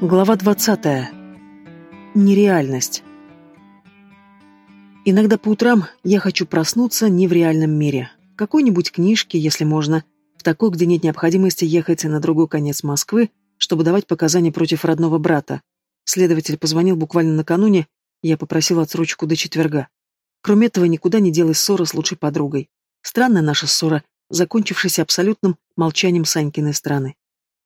Глава 20. Нереальность. Иногда по утрам я хочу проснуться не в реальном мире. Какой-нибудь книжке, если можно, в такой, где нет необходимости ехать на другой конец Москвы, чтобы давать показания против родного брата. Следователь позвонил буквально накануне, я попросил отсрочку до четверга. Кроме этого, никуда не делась ссора с лучшей подругой. Странная наша ссора, закончившаяся абсолютным молчанием Санькиной стороны.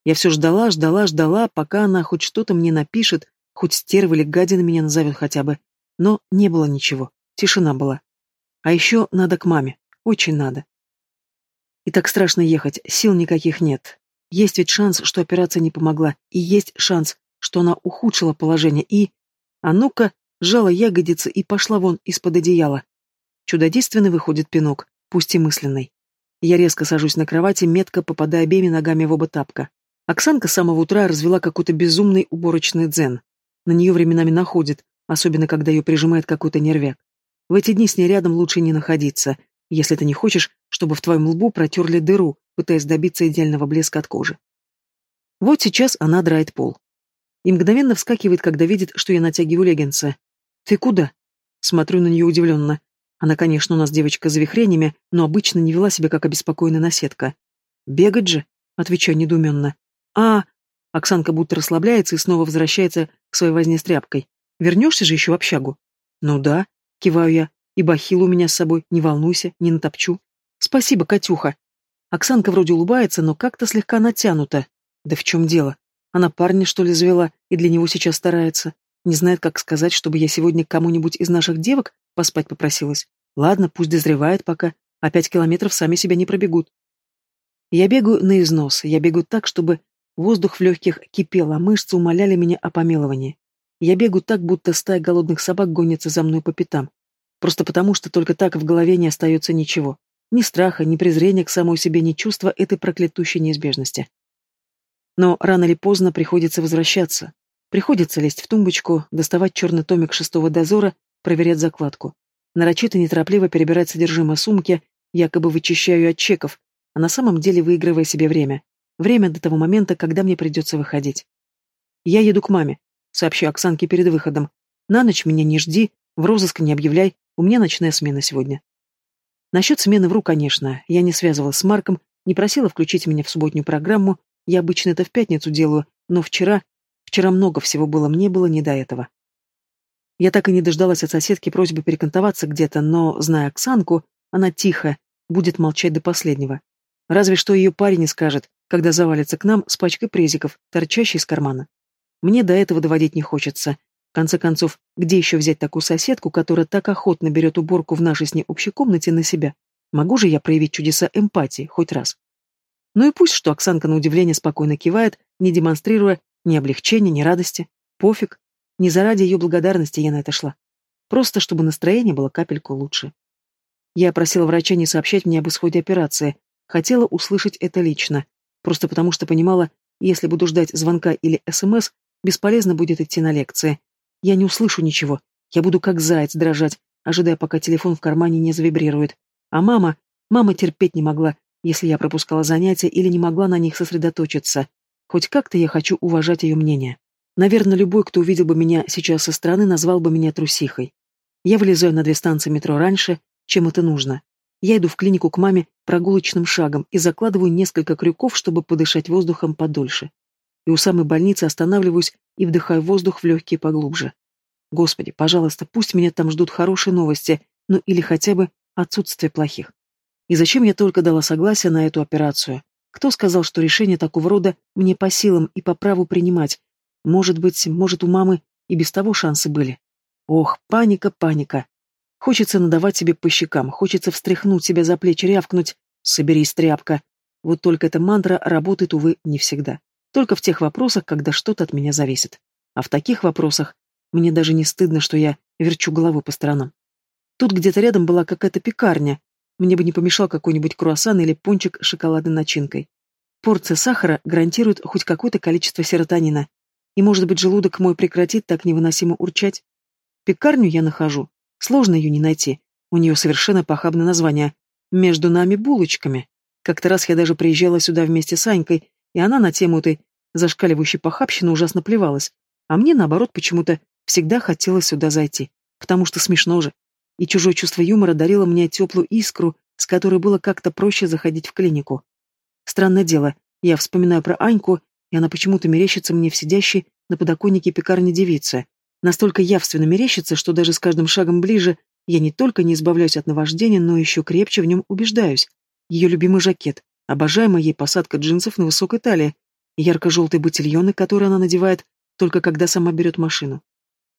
Я все ждала, ждала, ждала, пока она хоть что-то мне напишет, хоть стерва или гадина меня назовет хотя бы. Но не было ничего, тишина была. А еще надо к маме, очень надо. И так страшно ехать, сил никаких нет. Есть ведь шанс, что операция не помогла, и есть шанс, что она ухудшила положение, и... А ну-ка, сжала ягодицы и пошла вон из-под одеяла. Чудодейственный выходит пинок, пусть и мысленный. Я резко сажусь на кровати, метко попадая обеими ногами в оба тапка. Оксанка с самого утра развела какой-то безумный уборочный дзен. На нее временами находит, особенно когда ее прижимает какой-то нервяк. В эти дни с ней рядом лучше не находиться, если ты не хочешь, чтобы в твоем лбу протерли дыру, пытаясь добиться идеального блеска от кожи. Вот сейчас она драет пол. И мгновенно вскакивает, когда видит, что я натягиваю леггинсы. «Ты куда?» Смотрю на нее удивленно. Она, конечно, у нас девочка с завихрениями, но обычно не вела себя как обеспокоенная наседка. «Бегать же?» — отвечаю недоуменно. «А...» Оксанка будто расслабляется и снова возвращается к своей возне с тряпкой. «Вернешься же еще в общагу?» «Ну да», — киваю я. «И бахил у меня с собой, не волнуйся, не натопчу». «Спасибо, Катюха». Оксанка вроде улыбается, но как-то слегка натянута. Да в чем дело? Она парня, что ли, завела, и для него сейчас старается. Не знает, как сказать, чтобы я сегодня к кому-нибудь из наших девок поспать попросилась. Ладно, пусть дозревает пока, а пять километров сами себя не пробегут. Я бегаю на износ, я бегу так, чтобы Воздух в легких кипел, а мышцы умоляли меня о помиловании. Я бегу так, будто стая голодных собак гонится за мной по пятам. Просто потому, что только так в голове не остается ничего. Ни страха, ни презрения к самой себе, ни чувства этой проклятущей неизбежности. Но рано или поздно приходится возвращаться. Приходится лезть в тумбочку, доставать черный томик шестого дозора, проверять закладку. Нарочито неторопливо перебирать содержимое сумки, якобы вычищаю от чеков, а на самом деле выигрывая себе время. Время до того момента, когда мне придется выходить. Я еду к маме, сообщу Оксанке перед выходом. На ночь меня не жди, в розыск не объявляй, у меня ночная смена сегодня. Насчет смены вру, конечно. Я не связывалась с Марком, не просила включить меня в субботнюю программу, я обычно это в пятницу делаю, но вчера... Вчера много всего было, мне было не до этого. Я так и не дождалась от соседки просьбы перекантоваться где-то, но, зная Оксанку, она тихая, будет молчать до последнего. Разве что ее парень не скажет, когда завалится к нам с пачкой презиков, торчащей из кармана. Мне до этого доводить не хочется. В конце концов, где еще взять такую соседку, которая так охотно берет уборку в нашей с ней общей комнате на себя? Могу же я проявить чудеса эмпатии хоть раз? Ну и пусть, что Оксанка на удивление спокойно кивает, не демонстрируя ни облегчения, ни радости. Пофиг. Не заради ее благодарности я на это шла. Просто, чтобы настроение было капельку лучше. Я просила врача не сообщать мне об исходе операции. Хотела услышать это лично просто потому что понимала, если буду ждать звонка или СМС, бесполезно будет идти на лекции. Я не услышу ничего, я буду как заяц дрожать, ожидая, пока телефон в кармане не завибрирует. А мама, мама терпеть не могла, если я пропускала занятия или не могла на них сосредоточиться. Хоть как-то я хочу уважать ее мнение. Наверное, любой, кто увидел бы меня сейчас со стороны, назвал бы меня трусихой. Я вылезаю на две станции метро раньше, чем это нужно. Я иду в клинику к маме прогулочным шагом и закладываю несколько крюков, чтобы подышать воздухом подольше. И у самой больницы останавливаюсь и вдыхаю воздух в легкие поглубже. Господи, пожалуйста, пусть меня там ждут хорошие новости, ну или хотя бы отсутствие плохих. И зачем я только дала согласие на эту операцию? Кто сказал, что решение такого рода мне по силам и по праву принимать? Может быть, может, у мамы и без того шансы были? Ох, паника, паника. Хочется надавать себе по щекам, хочется встряхнуть себя за плечи, рявкнуть «Соберись, тряпка!». Вот только эта мантра работает, увы, не всегда. Только в тех вопросах, когда что-то от меня зависит. А в таких вопросах мне даже не стыдно, что я верчу головой по сторонам. Тут где-то рядом была какая-то пекарня. Мне бы не помешал какой-нибудь круассан или пончик с шоколадной начинкой. Порция сахара гарантирует хоть какое-то количество серотонина. И, может быть, желудок мой прекратит так невыносимо урчать. Пекарню я нахожу, Сложно ее не найти. У нее совершенно похабное название. «Между нами булочками». Как-то раз я даже приезжала сюда вместе с Анькой, и она на тему этой зашкаливающей похабщины ужасно плевалась, а мне, наоборот, почему-то всегда хотелось сюда зайти, потому что смешно же. И чужое чувство юмора дарило мне теплую искру, с которой было как-то проще заходить в клинику. Странное дело, я вспоминаю про Аньку, и она почему-то мерещится мне в сидящей на подоконнике пекарни девицы. Настолько явственно мерещится, что даже с каждым шагом ближе я не только не избавляюсь от наваждения, но еще крепче в нем убеждаюсь. Ее любимый жакет, обожаемая ей посадка джинсов на высокой талии, ярко-желтые ботильоны, которые она надевает только когда сама берет машину.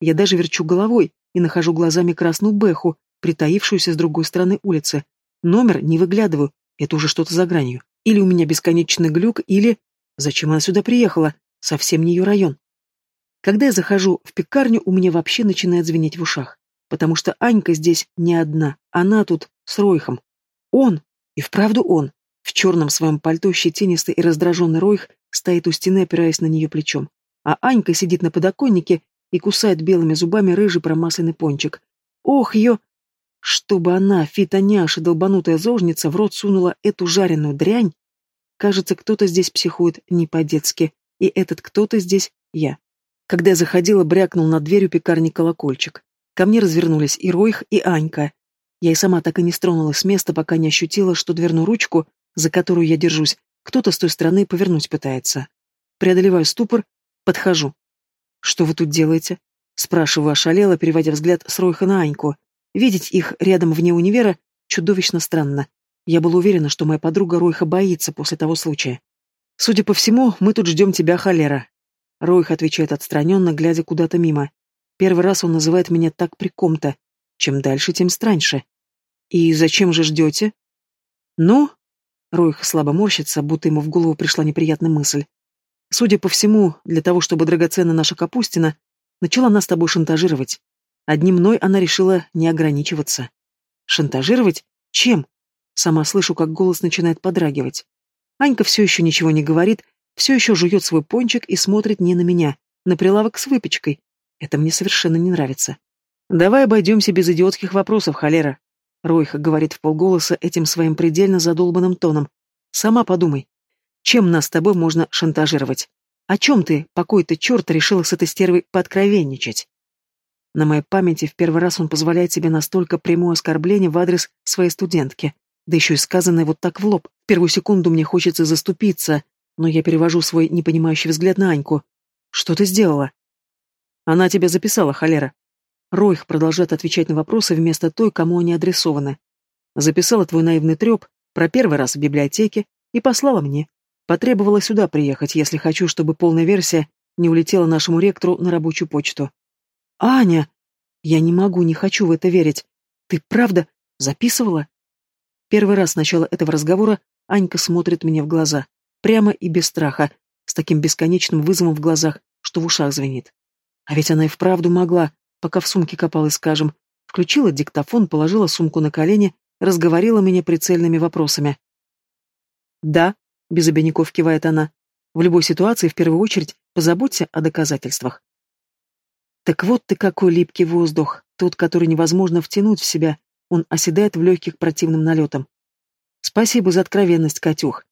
Я даже верчу головой и нахожу глазами красную бэху, притаившуюся с другой стороны улицы. Номер не выглядываю, это уже что-то за гранью. Или у меня бесконечный глюк, или... Зачем она сюда приехала? Совсем не ее район. Когда я захожу в пекарню, у меня вообще начинает звенеть в ушах. Потому что Анька здесь не одна, она тут с Ройхом. Он, и вправду он, в черном своем пальто щетинистый и раздраженный Ройх стоит у стены, опираясь на нее плечом. А Анька сидит на подоконнике и кусает белыми зубами рыжий промасленный пончик. Ох, ее... Чтобы она, фитоняша, долбанутая зожница, в рот сунула эту жареную дрянь, кажется, кто-то здесь психует не по-детски, и этот кто-то здесь я. Когда я заходила, брякнул над дверью пекарни колокольчик. Ко мне развернулись и Ройх, и Анька. Я и сама так и не стронулась с места, пока не ощутила, что дверную ручку, за которую я держусь, кто-то с той стороны повернуть пытается. Преодолеваю ступор, подхожу. «Что вы тут делаете?» Спрашиваю ошалела, переводя взгляд с Ройха на Аньку. Видеть их рядом вне универа чудовищно странно. Я была уверена, что моя подруга Ройха боится после того случая. «Судя по всему, мы тут ждем тебя, холера». Ройх отвечает отстраненно, глядя куда-то мимо. Первый раз он называет меня так при ком-то. Чем дальше, тем страньше. «И зачем же ждете?» «Ну?» Ройх слабо морщится, будто ему в голову пришла неприятная мысль. «Судя по всему, для того, чтобы драгоценная наша Капустина начала нас с тобой шантажировать. Одним мной она решила не ограничиваться. Шантажировать? Чем? Сама слышу, как голос начинает подрагивать. Анька все еще ничего не говорит, все еще жует свой пончик и смотрит не на меня, на прилавок с выпечкой. Это мне совершенно не нравится. «Давай обойдемся без идиотских вопросов, холера», — Ройха говорит в полголоса этим своим предельно задолбанным тоном. «Сама подумай. Чем нас с тобой можно шантажировать? О чем ты, покой-то черт, решила с этой стервой пооткровенничать?» На моей памяти в первый раз он позволяет себе настолько прямое оскорбление в адрес своей студентки, да еще и сказанное вот так в лоб. В первую секунду мне хочется заступиться, но я перевожу свой непонимающий взгляд на Аньку. «Что ты сделала?» «Она тебя записала, холера». Ройх продолжает отвечать на вопросы вместо той, кому они адресованы. «Записала твой наивный треп про первый раз в библиотеке и послала мне. Потребовала сюда приехать, если хочу, чтобы полная версия не улетела нашему ректору на рабочую почту. «Аня! Я не могу, не хочу в это верить. Ты правда записывала?» Первый раз с начала этого разговора Анька смотрит мне в глаза, прямо и без страха, с таким бесконечным вызовом в глазах, что в ушах звенит. А ведь она и вправду могла, пока в сумке копалась, скажем, включила диктофон, положила сумку на колени, разговорила меня прицельными вопросами. «Да», — без обиняков кивает она, — «в любой ситуации в первую очередь позаботься о доказательствах. Так вот ты какой липкий воздух, тот, который невозможно втянуть в себя, он оседает в легких противным налетом. Спасибо за откровенность, Катюх.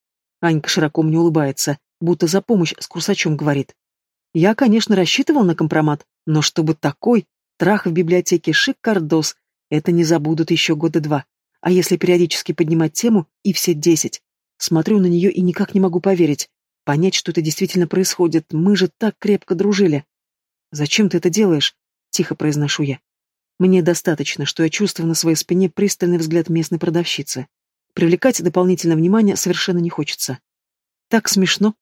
Анька широко мне улыбается, будто за помощь с курсачом говорит. Я, конечно, рассчитывал на компромат, но чтобы такой, трах в библиотеке шик-кардос, это не забудут еще года два. А если периодически поднимать тему, и все десять. Смотрю на нее и никак не могу поверить. Понять, что это действительно происходит, мы же так крепко дружили. «Зачем ты это делаешь?» — тихо произношу я. Мне достаточно, что я чувствую на своей спине пристальный взгляд местной продавщицы. Привлекать дополнительное внимание совершенно не хочется. Так смешно.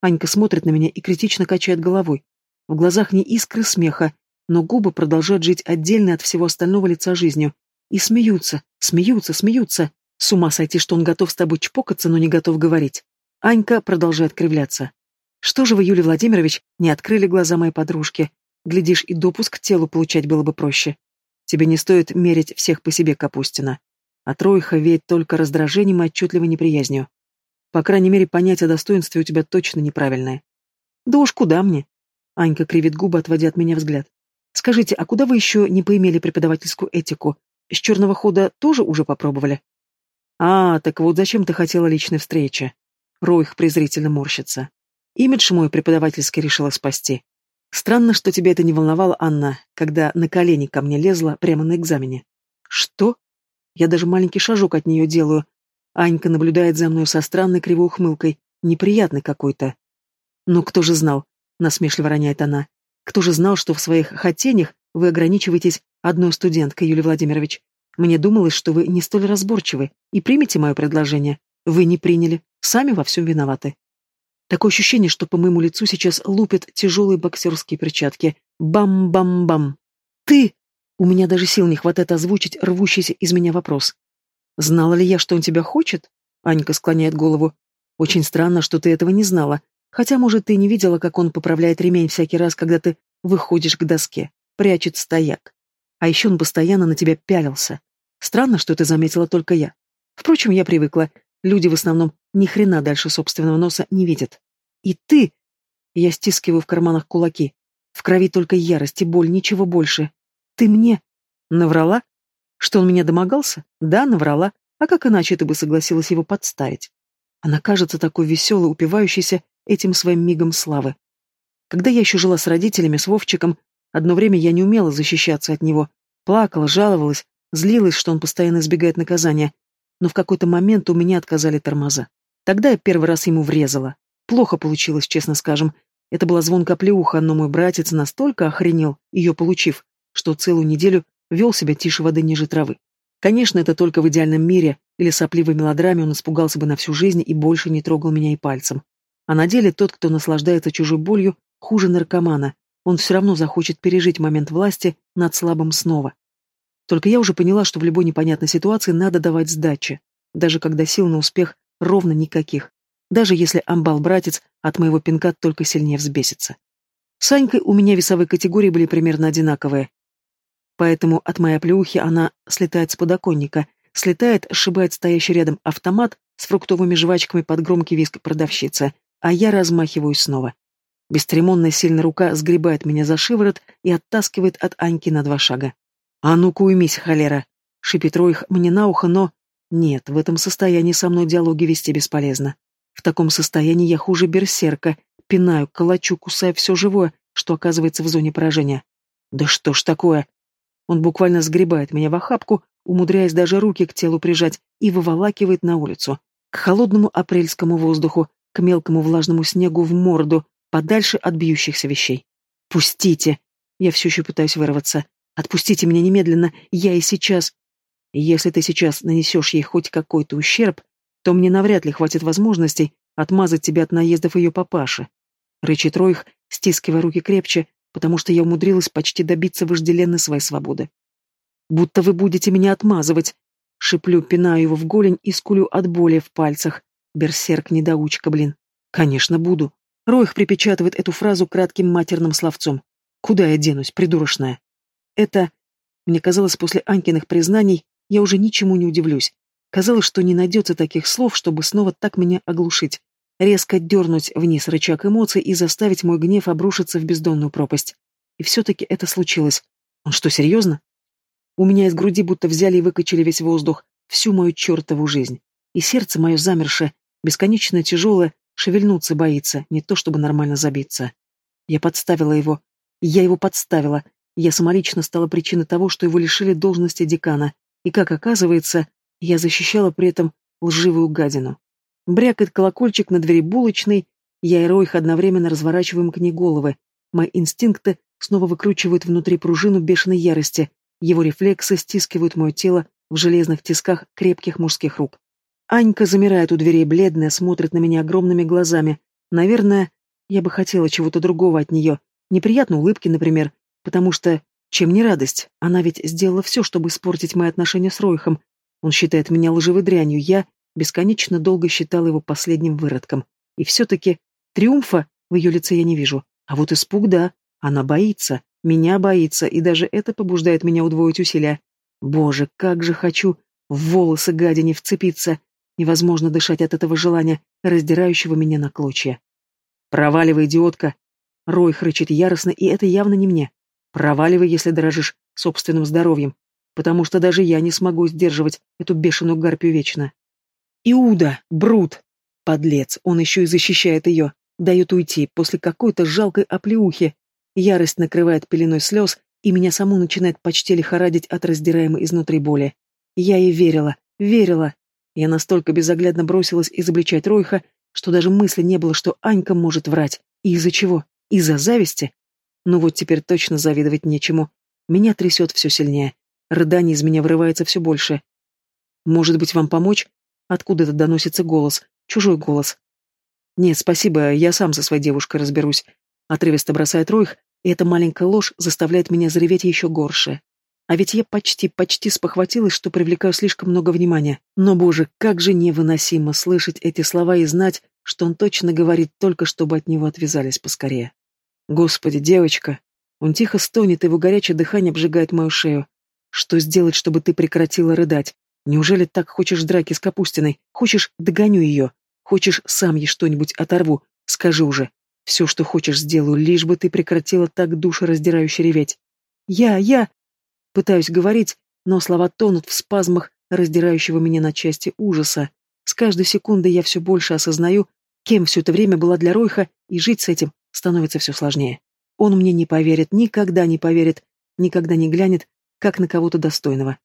Анька смотрит на меня и критично качает головой. В глазах не искры смеха, но губы продолжают жить отдельно от всего остального лица жизнью. И смеются, смеются, смеются. С ума сойти, что он готов с тобой чпокаться, но не готов говорить. Анька продолжает кривляться. Что же вы, Юлий Владимирович, не открыли глаза моей подружки? Глядишь, и допуск к телу получать было бы проще. Тебе не стоит мерить всех по себе, Капустина. А Тройха веет только раздражением и отчетливой неприязнью. По крайней мере, понятие достоинства у тебя точно неправильное. Да уж куда мне? Анька кривит губы, отводя от меня взгляд. Скажите, а куда вы еще не поимели преподавательскую этику? С черного хода тоже уже попробовали? А, так вот зачем ты хотела личной встречи? Ройх презрительно морщится. Имидж мой преподавательский решила спасти. Странно, что тебя это не волновало, Анна, когда на колени ко мне лезла прямо на экзамене. Что? Я даже маленький шажок от нее делаю. Анька наблюдает за мной со странной кривой ухмылкой. Неприятный какой-то. Ну, кто же знал? Насмешливо роняет она. Кто же знал, что в своих хотениях вы ограничиваетесь одной студенткой, Юлий Владимирович? Мне думалось, что вы не столь разборчивы и примете мое предложение. Вы не приняли. Сами во всем виноваты. Такое ощущение, что по моему лицу сейчас лупят тяжелые боксерские перчатки. Бам-бам-бам. Ты! У меня даже сил не хватает озвучить рвущийся из меня вопрос. Знала ли я, что он тебя хочет? Анька склоняет голову. Очень странно, что ты этого не знала. Хотя, может, ты не видела, как он поправляет ремень всякий раз, когда ты выходишь к доске, прячет стояк. А еще он постоянно на тебя пялился. Странно, что это заметила только я. Впрочем, я привыкла. Люди в основном ни хрена дальше собственного носа не видят. И ты... Я стискиваю в карманах кулаки. В крови только ярость и боль, ничего больше. Ты мне... Наврала? Что он меня домогался? Да, наврала. А как иначе ты бы согласилась его подставить? Она кажется такой веселой, упивающейся этим своим мигом славы. Когда я еще жила с родителями, с Вовчиком, одно время я не умела защищаться от него. Плакала, жаловалась, злилась, что он постоянно избегает наказания. Но в какой-то момент у меня отказали тормоза. Тогда я первый раз ему врезала. Плохо получилось, честно скажем. Это была звонкая плеуха, но мой братец настолько охренел, ее получив, что целую неделю вел себя тише воды ниже травы. Конечно, это только в идеальном мире или сопливой мелодраме он испугался бы на всю жизнь и больше не трогал меня и пальцем. А на деле тот, кто наслаждается чужой болью, хуже наркомана. Он все равно захочет пережить момент власти над слабым снова. Только я уже поняла, что в любой непонятной ситуации надо давать сдачи, даже когда сил на успех ровно никаких, даже если амбал-братец от моего пинка только сильнее взбесится. С Анькой у меня весовые категории были примерно одинаковые, поэтому от моей плюхи она слетает с подоконника, слетает, сшибает стоящий рядом автомат с фруктовыми жвачками под громкий виск продавщицы, а я размахиваюсь снова. Бесцеремонная сильная рука сгребает меня за шиворот и оттаскивает от Аньки на два шага. «А ну-ка уймись, холера!» — шипит Ройх мне на ухо, но... Нет, в этом состоянии со мной диалоги вести бесполезно. В таком состоянии я хуже берсерка, пинаю, калачу, кусаю все живое, что оказывается в зоне поражения. Да что ж такое? Он буквально сгребает меня в охапку, умудряясь даже руки к телу прижать, и выволакивает на улицу, к холодному апрельскому воздуху, к мелкому влажному снегу в морду, подальше от бьющихся вещей. «Пустите!» Я все еще пытаюсь вырваться. «Отпустите меня немедленно! Я и сейчас...» «Если ты сейчас нанесешь ей хоть какой-то ущерб, то мне навряд ли хватит возможностей отмазать тебя от наездов ее папаши». Рычит Ройх, стискивая руки крепче, потому что я умудрилась почти добиться вожделенной своей свободы. «Будто вы будете меня отмазывать!» Шиплю, пинаю его в голень и скулю от боли в пальцах. Берсерк-недоучка, блин. Конечно, буду. Ройх припечатывает эту фразу кратким матерным словцом. Куда я денусь, придурочная? Это... Мне казалось, после Анькиных признаний я уже ничему не удивлюсь. Казалось, что не найдется таких слов, чтобы снова так меня оглушить. Резко дернуть вниз рычаг эмоций и заставить мой гнев обрушиться в бездонную пропасть. И все-таки это случилось. Он что, серьезно? У меня из груди будто взяли и выкачали весь воздух, всю мою чертову жизнь. И сердце мое замершее, бесконечно тяжелое, шевельнуться боится, не то чтобы нормально забиться. Я подставила его. Я его подставила. Я самолично стала причиной того, что его лишили должности декана. И, как оказывается, я защищала при этом лживую гадину. Брякает колокольчик на двери булочной, я и Ройх одновременно разворачиваем к ней головы. Мои инстинкты снова выкручивают внутри пружину бешеной ярости, его рефлексы стискивают мое тело в железных тисках крепких мужских рук. Анька замирает у дверей, бледная, смотрит на меня огромными глазами. Наверное, я бы хотела чего-то другого от нее. Неприятной улыбки, например, потому что, чем не радость, она ведь сделала все, чтобы испортить мои отношения с Ройхом. Он считает меня лживой дрянью, я бесконечно долго считала его последним выродком. И все-таки триумфа в ее лице я не вижу. А вот испуг, да, она боится. Меня боится, и даже это побуждает меня удвоить усилия. Боже, как же хочу в волосы гадине вцепиться. Невозможно дышать от этого желания, раздирающего меня на клочья. «Проваливай, идиотка!» Рой хрычит яростно, и это явно не мне. «Проваливай, если дорожишь собственным здоровьем, потому что даже я не смогу сдерживать эту бешеную гарпию вечно». «Иуда! Брут!» Подлец, он еще и защищает ее. дает уйти после какой-то жалкой оплеухи. Ярость накрывает пеленой слез, и меня саму начинает почти лихорадить от раздираемой изнутри боли. Я ей верила, верила. Я настолько безоглядно бросилась изобличать Ройха, что даже мысли не было, что Анька может врать. И из-за чего? Из-за зависти? Ну вот теперь точно завидовать нечему. Меня трясет все сильнее. Рыдание из меня вырывается все больше. «Может быть, вам помочь?» Откуда-то доносится голос. Чужой голос. «Нет, спасибо, я сам со своей девушкой разберусь». Отрывисто бросает Ройх, и эта маленькая ложь заставляет меня зареветь еще горше. А ведь я почти, почти спохватилась, что привлекаю слишком много внимания. Но, боже, как же невыносимо слышать эти слова и знать, что он точно говорит только, чтобы от него отвязались поскорее. Господи, девочка. Он тихо стонет, его горячее дыхание обжигает мою шею. Что сделать, чтобы ты прекратила рыдать? Неужели так хочешь драки с Капустиной? Хочешь, догоню ее? Хочешь, сам ей что-нибудь оторву? Скажи уже. Все, что хочешь, сделаю, лишь бы ты прекратила так душераздирающе реветь. Я, я... Пытаюсь говорить, но слова тонут в спазмах раздирающего меня на части ужаса. С каждой секундой я все больше осознаю, кем все это время была для Ройха, и жить с этим становится все сложнее. Он мне не поверит, никогда не поверит, никогда не глянет, как на кого-то достойного.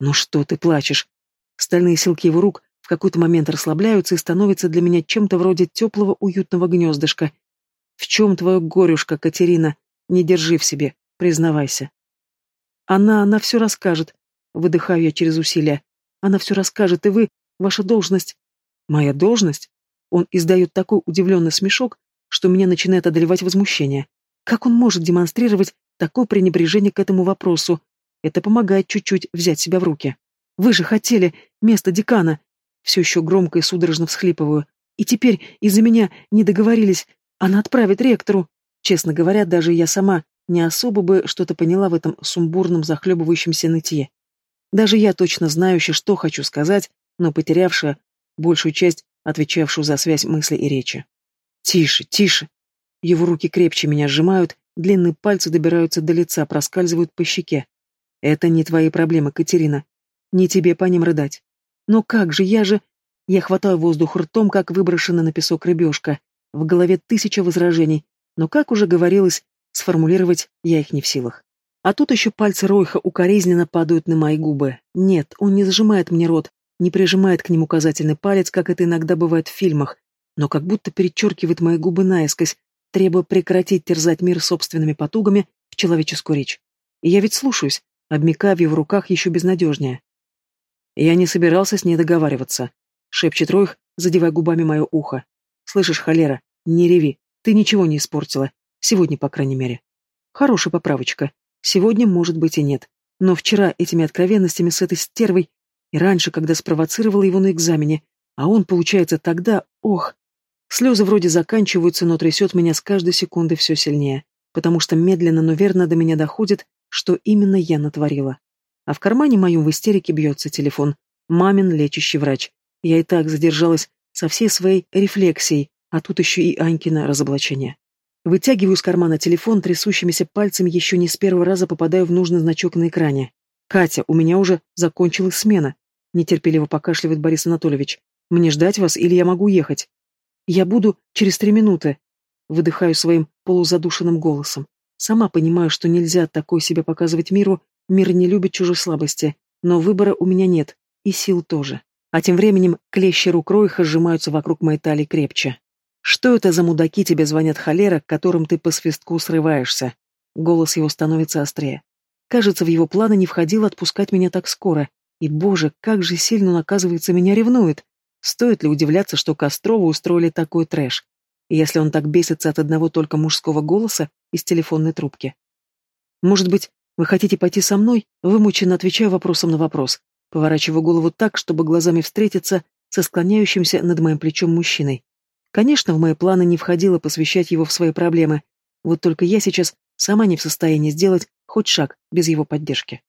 Ну что ты плачешь? Стальные силки его рук в какой-то момент расслабляются и становятся для меня чем-то вроде теплого уютного гнездышка. В чем твое горюшка, Катерина? Не держи в себе, признавайся. Она, она все расскажет. Выдыхаю я через усилия. Она все расскажет, и вы, ваша должность... Моя должность? Он издает такой удивленный смешок, что меня начинает одолевать возмущение. Как он может демонстрировать такое пренебрежение к этому вопросу? Это помогает чуть-чуть взять себя в руки. Вы же хотели место декана. Все еще громко и судорожно всхлипываю. И теперь из-за меня не договорились. Она отправит ректору. Честно говоря, даже я сама не особо бы что-то поняла в этом сумбурном, захлебывающемся нытье. Даже я точно знающая, что хочу сказать, но потерявшая большую часть, отвечавшую за связь мысли и речи. «Тише, тише!» Его руки крепче меня сжимают, длинные пальцы добираются до лица, проскальзывают по щеке. «Это не твои проблемы, Катерина. Не тебе по ним рыдать. Но как же, я же...» Я хватаю воздух ртом, как выброшена на песок рыбешка. В голове тысяча возражений, но, как уже говорилось, Сформулировать я их не в силах. А тут еще пальцы Ройха укоризненно падают на мои губы. Нет, он не зажимает мне рот, не прижимает к нему указательный палец, как это иногда бывает в фильмах, но как будто перечеркивает мои губы наискось, требуя прекратить терзать мир собственными потугами в человеческую речь. И я ведь слушаюсь, обмякая в руках еще безнадежнее. Я не собирался с ней договариваться, шепчет Ройх, задевая губами мое ухо. Слышишь, холера, не реви, ты ничего не испортила, Сегодня, по крайней мере. Хорошая поправочка. Сегодня, может быть, и нет. Но вчера этими откровенностями с этой стервой, и раньше, когда спровоцировала его на экзамене, а он, получается, тогда, ох... Слезы вроде заканчиваются, но трясет меня с каждой секунды все сильнее, потому что медленно, но верно до меня доходит, что именно я натворила. А в кармане моем в истерике бьется телефон. Мамин лечащий врач. Я и так задержалась со всей своей рефлексией, а тут еще и Анькина разоблачение. Вытягиваю из кармана телефон, трясущимися пальцами еще не с первого раза попадаю в нужный значок на экране. «Катя, у меня уже закончилась смена», — нетерпеливо покашливает Борис Анатольевич. «Мне ждать вас или я могу ехать?» «Я буду через три минуты», — выдыхаю своим полузадушенным голосом. Сама понимаю, что нельзя такой себя показывать миру, мир не любит чужой слабости, но выбора у меня нет, и сил тоже. А тем временем клещи рук Ройха сжимаются вокруг моей талии крепче. Что это за мудаки тебе звонят холера, которым ты по свистку срываешься? Голос его становится острее. Кажется, в его планы не входило отпускать меня так скоро. И, боже, как же сильно он, оказывается, меня ревнует. Стоит ли удивляться, что Кострову устроили такой трэш? Если он так бесится от одного только мужского голоса из телефонной трубки. Может быть, вы хотите пойти со мной? Вымученно отвечаю вопросом на вопрос. Поворачиваю голову так, чтобы глазами встретиться со склоняющимся над моим плечом мужчиной. Конечно, в мои планы не входило посвящать его в свои проблемы. Вот только я сейчас сама не в состоянии сделать хоть шаг без его поддержки.